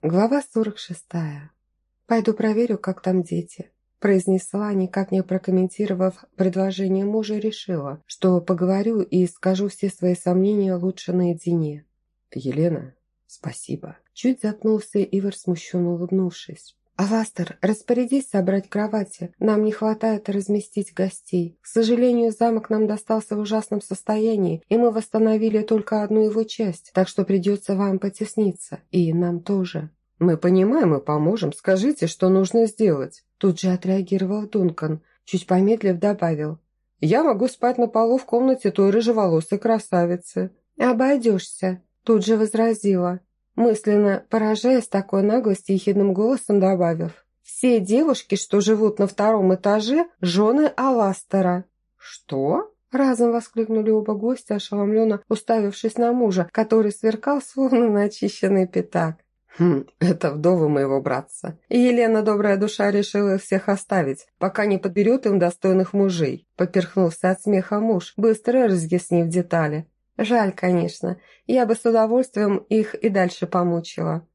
Глава 46. «Пойду проверю, как там дети», – произнесла, никак не прокомментировав предложение мужа, решила, что поговорю и скажу все свои сомнения лучше наедине. «Елена, спасибо». Чуть запнулся Ивар, смущенно улыбнувшись. «Аластер, распорядись собрать кровати. Нам не хватает разместить гостей. К сожалению, замок нам достался в ужасном состоянии, и мы восстановили только одну его часть, так что придется вам потесниться. И нам тоже». «Мы понимаем и поможем. Скажите, что нужно сделать?» Тут же отреагировал Дункан. Чуть помедлив добавил. «Я могу спать на полу в комнате той рыжеволосой красавицы». «Обойдешься», тут же возразила мысленно поражаясь такой наглости ехидным голосом добавив. «Все девушки, что живут на втором этаже, жены Аластера». «Что?» Разом воскликнули оба гостя, ошеломленно уставившись на мужа, который сверкал, словно начищенный пятак. «Хм, это вдовы моего братца. И Елена, добрая душа, решила их всех оставить, пока не подберет им достойных мужей», поперхнулся от смеха муж, быстро разъяснив детали. Жаль, конечно. Я бы с удовольствием их и дальше помучила».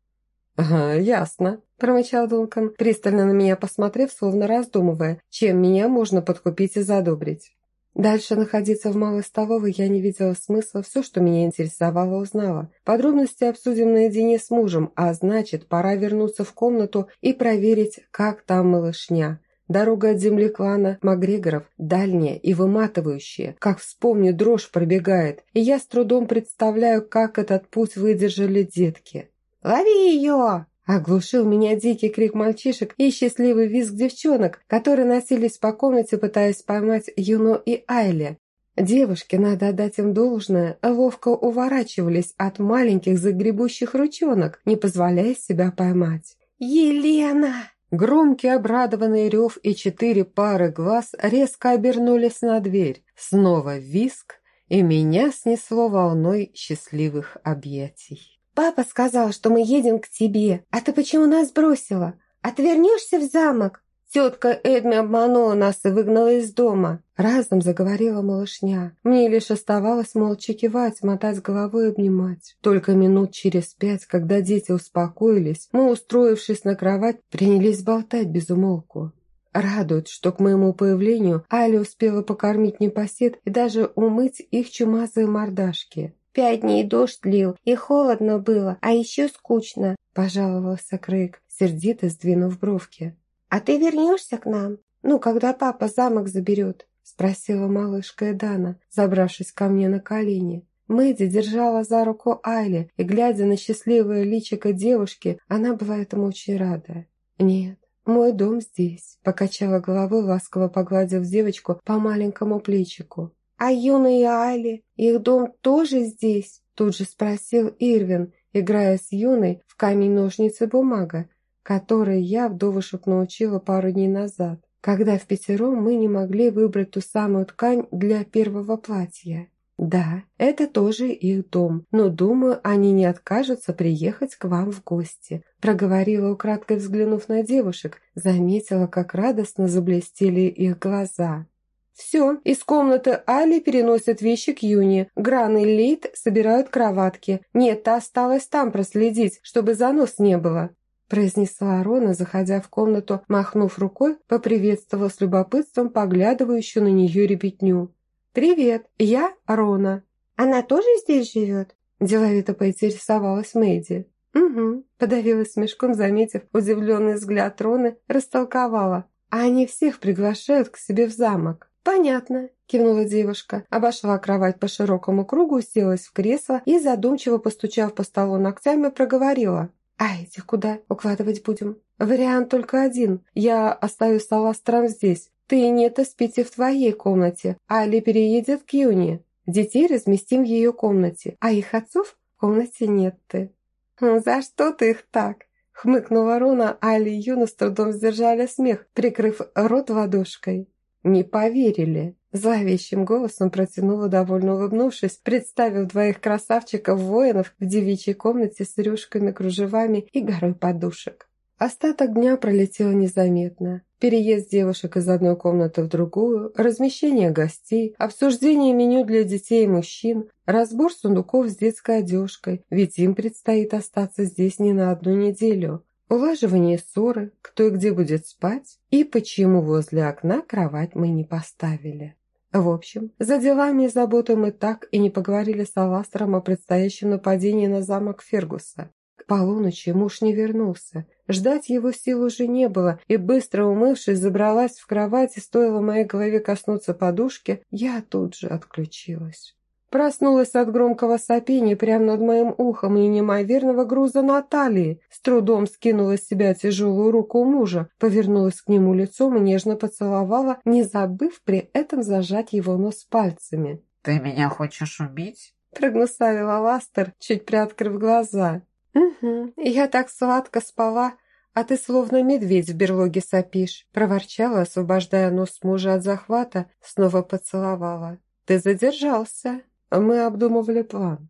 «Ага, ясно», – промычал Дункан, пристально на меня посмотрев, словно раздумывая, чем меня можно подкупить и задобрить. Дальше находиться в малой столовой я не видела смысла, все, что меня интересовало, узнала. Подробности обсудим наедине с мужем, а значит, пора вернуться в комнату и проверить, как там малышня. Дорога от земли клана Макгрегоров дальняя и выматывающая, как вспомню, дрожь пробегает, и я с трудом представляю, как этот путь выдержали детки. «Лови ее!» Оглушил меня дикий крик мальчишек и счастливый визг девчонок, которые носились по комнате, пытаясь поймать Юно и Айли. Девушки, надо отдать им должное, ловко уворачивались от маленьких загребущих ручонок, не позволяя себя поймать. «Елена!» Громкий обрадованный рев и четыре пары глаз резко обернулись на дверь. Снова виск, и меня снесло волной счастливых объятий. «Папа сказал, что мы едем к тебе, а ты почему нас бросила? Отвернешься в замок?» Тетка Эдми обманула нас и выгнала из дома. Разом заговорила малышня. Мне лишь оставалось молча кивать, мотать головой и обнимать. Только минут через пять, когда дети успокоились, мы, устроившись на кровать, принялись болтать без умолку. Радует, что к моему появлению Али успела покормить непосед и даже умыть их чумазые мордашки. «Пять дней дождь лил, и холодно было, а еще скучно», – пожаловался Крейг, сердито сдвинув бровки. «А ты вернешься к нам? Ну, когда папа замок заберет?» Спросила малышка Эдана, забравшись ко мне на колени. Мэдди держала за руку Айли, и, глядя на счастливое личико девушки, она была этому очень рада. «Нет, мой дом здесь», – покачала головой, ласково погладив девочку по маленькому плечику. «А Юна и Айли, их дом тоже здесь?» – тут же спросил Ирвин, играя с Юной в камень-ножницы-бумага, который я вдовушек научила пару дней назад, когда в пятером мы не могли выбрать ту самую ткань для первого платья. Да, это тоже их дом, но, думаю, они не откажутся приехать к вам в гости. Проговорила, украдкой взглянув на девушек, заметила, как радостно заблестели их глаза. «Все, из комнаты Али переносят вещи к Юне. Гран и Лейт собирают кроватки. Нет, та осталась там проследить, чтобы занос не было произнесла Рона, заходя в комнату, махнув рукой, поприветствовала с любопытством поглядывающую на нее ребятню. «Привет, я Рона». «Она тоже здесь живет?» Деловито поинтересовалась Мэйди. «Угу», – подавилась смешком, заметив удивленный взгляд Роны, растолковала. «А они всех приглашают к себе в замок». «Понятно», – кивнула девушка, обошла кровать по широкому кругу, уселась в кресло и, задумчиво постучав по столу ногтями, проговорила. «А этих куда укладывать будем?» «Вариант только один. Я оставлю с Аластром здесь. Ты и Нета спите в твоей комнате, Али переедет к Юне. Детей разместим в ее комнате, а их отцов в комнате нет ты». «Хм, «За что ты их так?» Хмыкнула Рона, Али и Юна с трудом сдержали смех, прикрыв рот ладошкой. «Не поверили», – зловещим голосом протянула, довольно улыбнувшись, представив двоих красавчиков-воинов в девичьей комнате с рюшками, кружевами и горой подушек. Остаток дня пролетел незаметно. Переезд девушек из одной комнаты в другую, размещение гостей, обсуждение меню для детей и мужчин, разбор сундуков с детской одежкой, ведь им предстоит остаться здесь не на одну неделю, улаживание ссоры, кто и где будет спать и почему возле окна кровать мы не поставили. В общем, за делами и заботой мы так и не поговорили с Аластером о предстоящем нападении на замок Фергуса. К полуночи муж не вернулся. Ждать его сил уже не было, и быстро умывшись, забралась в кровать, и стоило моей голове коснуться подушки, я тут же отключилась. Проснулась от громкого сопения прямо над моим ухом и неимоверного груза на талии. С трудом скинула с себя тяжелую руку мужа, повернулась к нему лицом и нежно поцеловала, не забыв при этом зажать его нос пальцами. «Ты меня хочешь убить?» Прогнусавила Ластер, чуть приоткрыв глаза. «Угу, я так сладко спала, а ты словно медведь в берлоге сопишь», проворчала, освобождая нос мужа от захвата, снова поцеловала. «Ты задержался». Мы обдумывали план.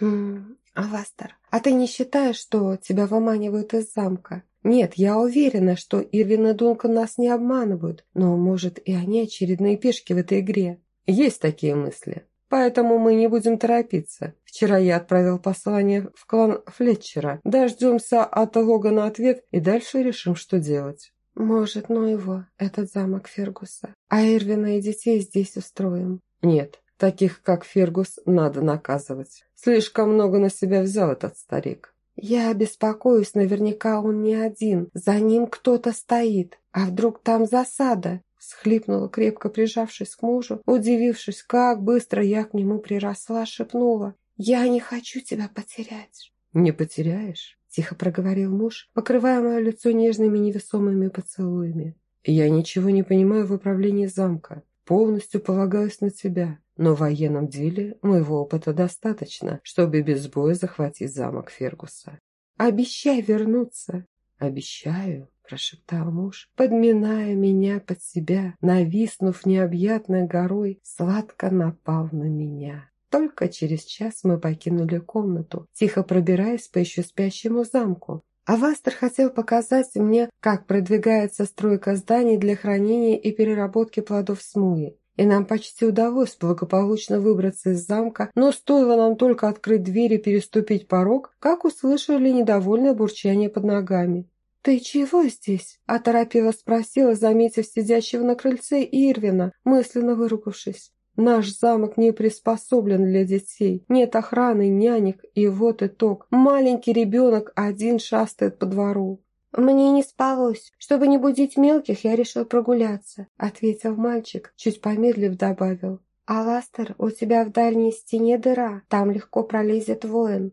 «М Аластер, а ты не считаешь, что тебя выманивают из замка? Нет, я уверена, что Ирвин и Дункан нас не обманывают, но, может, и они очередные пешки в этой игре. Есть такие мысли. Поэтому мы не будем торопиться. Вчера я отправил послание в клан Флетчера. Дождемся от Логана ответ и дальше решим, что делать. Может, ну его, этот замок Фергуса. А Ирвина и детей здесь устроим. Нет, Таких, как Фергус, надо наказывать. Слишком много на себя взял этот старик. Я беспокоюсь, наверняка он не один. За ним кто-то стоит. А вдруг там засада? Схлипнула, крепко прижавшись к мужу, удивившись, как быстро я к нему приросла, шепнула. «Я не хочу тебя потерять». «Не потеряешь?» – тихо проговорил муж, покрывая мое лицо нежными невесомыми поцелуями. «Я ничего не понимаю в управлении замка. Полностью полагаюсь на тебя. Но в военном деле моего опыта достаточно, чтобы без боя захватить замок Фергуса. «Обещай вернуться!» «Обещаю!» – прошептал муж, подминая меня под себя, нависнув необъятной горой, сладко напал на меня. Только через час мы покинули комнату, тихо пробираясь по еще спящему замку. Авастер хотел показать мне, как продвигается стройка зданий для хранения и переработки плодов смуи и нам почти удалось благополучно выбраться из замка, но стоило нам только открыть дверь и переступить порог, как услышали недовольное бурчание под ногами. «Ты чего здесь?» – оторопела спросила, заметив сидящего на крыльце Ирвина, мысленно выругавшись. «Наш замок не приспособлен для детей, нет охраны, нянек, и вот итог. Маленький ребенок один шастает по двору». «Мне не спалось. Чтобы не будить мелких, я решил прогуляться», — ответил мальчик, чуть помедлив добавил. «Аластер, у тебя в дальней стене дыра, там легко пролезет воин».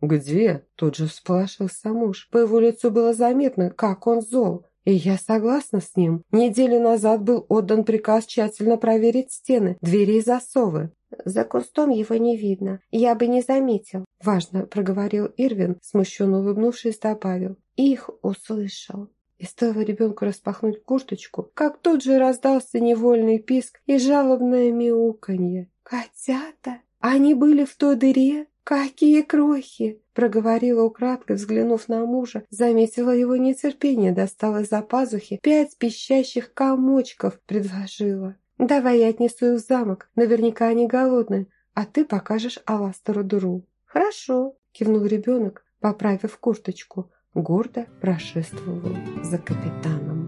«Где?» – тут же всполошился муж. По его лицу было заметно, как он зол. И я согласна с ним. Неделю назад был отдан приказ тщательно проверить стены, двери и засовы. За кустом его не видно, я бы не заметил. Важно, проговорил Ирвин, смущенно улыбнувшись, добавил. Их услышал. И стоило ребенку распахнуть курточку, как тут же раздался невольный писк и жалобное мяуканье. «Котята! Они были в той дыре? Какие крохи!» Проговорила украдкой, взглянув на мужа, заметила его нетерпение, достала из-за пазухи пять пищащих комочков, предложила. «Давай я отнесу их в замок, наверняка они голодные, а ты покажешь Аластеру дыру». «Хорошо», – кивнул ребенок, поправив курточку, гордо прошествовал за капитаном.